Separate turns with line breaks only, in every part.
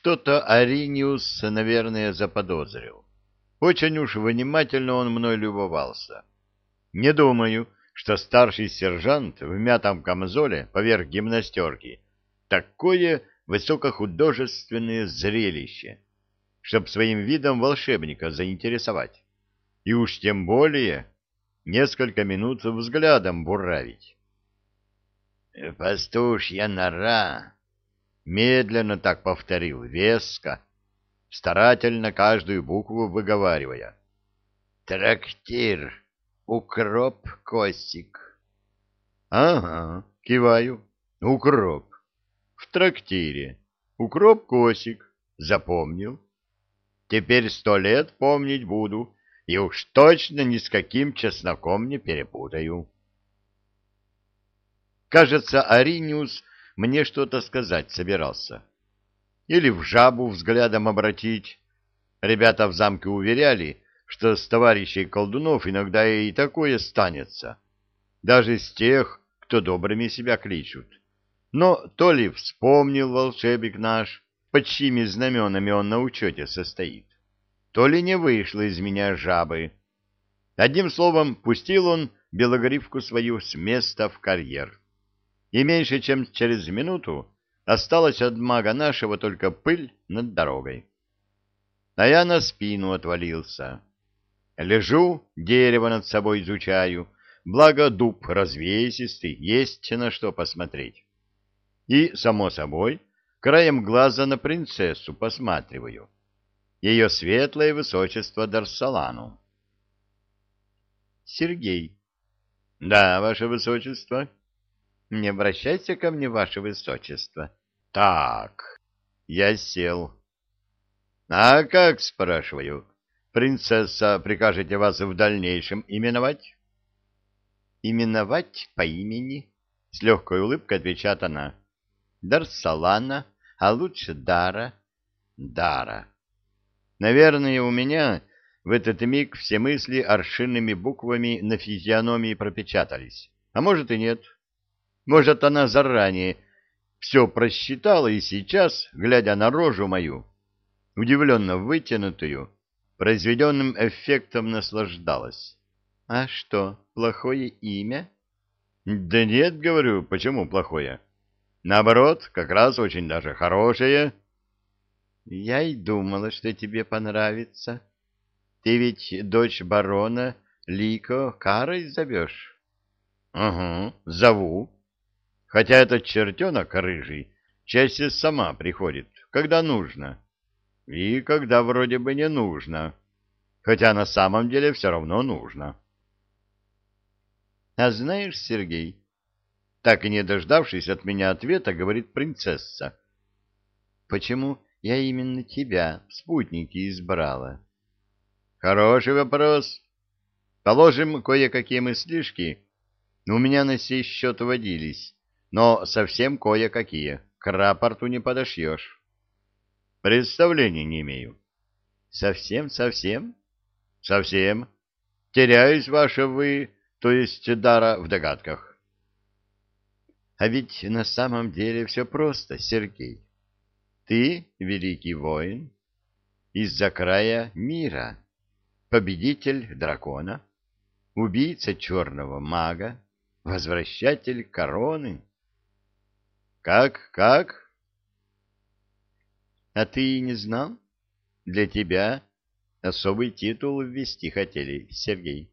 Что-то Ариниус, наверное, заподозрил. Очень уж внимательно он мной любовался. Не думаю, что старший сержант в мятом камзоле поверх гимнастерки такое высокохудожественное зрелище, чтоб своим видом волшебника заинтересовать. И уж тем более несколько минут взглядом буравить. «Пастушья нора!» Медленно так повторил, веско, старательно каждую букву выговаривая. «Трактир! Укроп, Косик!» «Ага, киваю. Укроп. В трактире. Укроп, Косик. Запомнил. Теперь сто лет помнить буду, и уж точно ни с каким чесноком не перепутаю». Кажется, Ариниус мне что-то сказать собирался. Или в жабу взглядом обратить. Ребята в замке уверяли, что с товарищей колдунов иногда и такое станется. Даже с тех, кто добрыми себя кличут. Но то ли вспомнил волшебник наш, под чьими знаменами он на учете состоит, то ли не вышло из меня жабы. Одним словом, пустил он белогривку свою с места в карьер и меньше чем через минуту осталась от мага нашего только пыль над дорогой. А я на спину отвалился. Лежу, дерево над собой изучаю, благо дуб развесистый, есть на что посмотреть. И, само собой, краем глаза на принцессу посматриваю. Ее светлое высочество Дарсалану. Сергей. Да, ваше высочество. Не обращайся ко мне, ваше высочество. Так, я сел. А как, спрашиваю, принцесса, прикажете вас в дальнейшем именовать? Именовать по имени? С легкой улыбкой отвечает она. Дарсалана, а лучше Дара. Дара. Наверное, у меня в этот миг все мысли аршинными буквами на физиономии пропечатались. А может и нет. Может, она заранее все просчитала и сейчас, глядя на рожу мою, удивленно вытянутую, произведенным эффектом наслаждалась. — А что, плохое имя? — Да нет, говорю, почему плохое? Наоборот, как раз очень даже хорошее. — Я и думала, что тебе понравится. Ты ведь дочь барона Лико Карой зовешь? — Угу, зову хотя этот чертенок рыжий чаще сама приходит, когда нужно, и когда вроде бы не нужно, хотя на самом деле все равно нужно. А знаешь, Сергей, так и не дождавшись от меня ответа, говорит принцесса, почему я именно тебя в спутники избрала? Хороший вопрос. Положим, кое-какие мыслишки у меня на сей счет водились но совсем кое-какие. К рапорту не подошьешь. Представления не имею. Совсем-совсем? Совсем. Теряюсь, ваше вы, то есть дара в догадках. А ведь на самом деле все просто, Сергей. Ты великий воин из-за края мира, победитель дракона, убийца черного мага, возвращатель короны. Как, как? А ты не знал? Для тебя особый титул ввести хотели, Сергей.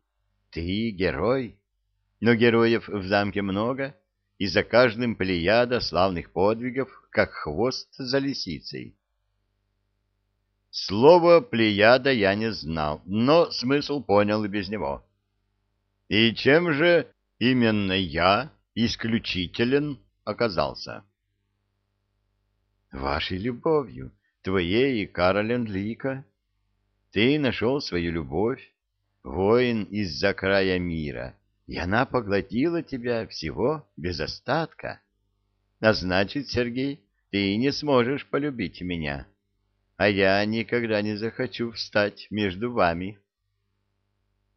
Ты герой. Но героев в замке много, и за каждым плеяда славных подвигов, как хвост за лисицей. Слово «плеяда» я не знал, но смысл понял и без него. И чем же именно я исключителен оказался. Вашей любовью, твоей и Каролен Лика. Ты нашел свою любовь, воин из-за края мира, и она поглотила тебя всего без остатка. А значит, Сергей, ты не сможешь полюбить меня, а я никогда не захочу встать между вами.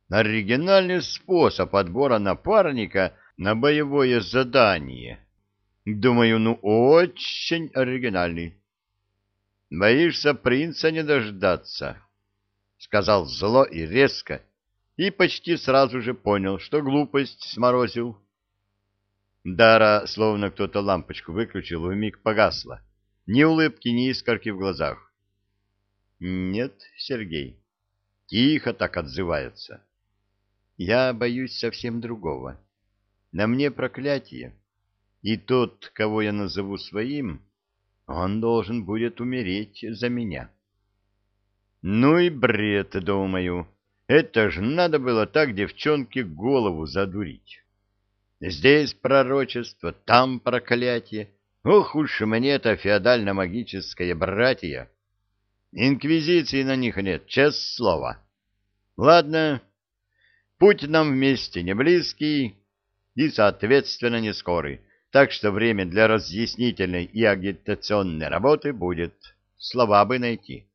Оригинальный способ отбора напарника на боевое задание. Думаю, ну очень оригинальный. Боишься принца не дождаться, — сказал зло и резко, и почти сразу же понял, что глупость сморозил. Дара, словно кто-то лампочку выключил, вмиг погасла. Ни улыбки, ни искорки в глазах. Нет, Сергей, тихо так отзывается. Я боюсь совсем другого. На мне проклятие, и тот, кого я назову своим, он должен будет умереть за меня. Ну и бред, думаю. Это ж надо было так девчонке голову задурить. Здесь пророчество, там проклятие. Ох уж мне это феодально-магическое братья. Инквизиции на них нет, честное слово. Ладно, путь нам вместе не близкий и, соответственно, не скорый, так что время для разъяснительной и агитационной работы будет. Слова бы найти.